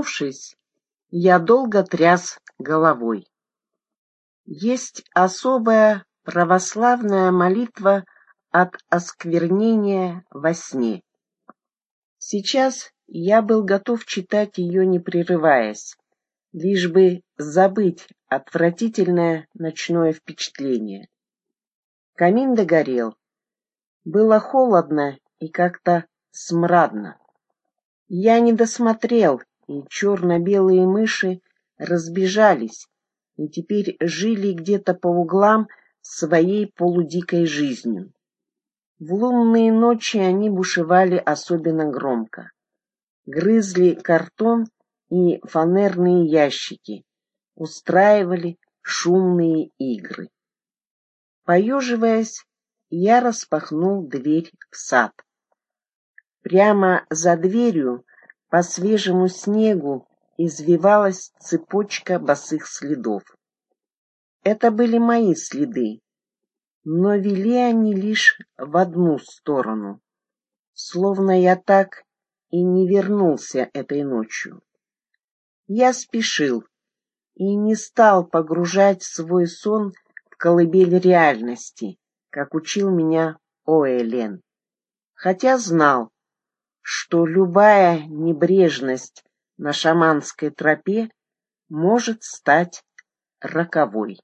Проснувшись, я долго тряс головой. Есть особая православная молитва от осквернения во сне. Сейчас я был готов читать ее, не прерываясь, лишь бы забыть отвратительное ночное впечатление. Камин догорел. Было холодно и как-то смрадно. Я не досмотрел, и черно-белые мыши разбежались, и теперь жили где-то по углам своей полудикой жизнью. В лунные ночи они бушевали особенно громко. Грызли картон и фанерные ящики, устраивали шумные игры. Поеживаясь, я распахнул дверь в сад. Прямо за дверью по свежему снегу извивалась цепочка босых следов. Это были мои следы, но вели они лишь в одну сторону, словно я так и не вернулся этой ночью. Я спешил и не стал погружать свой сон в колыбель реальности, как учил меня Оэлен, хотя знал, что любая небрежность на шаманской тропе может стать роковой.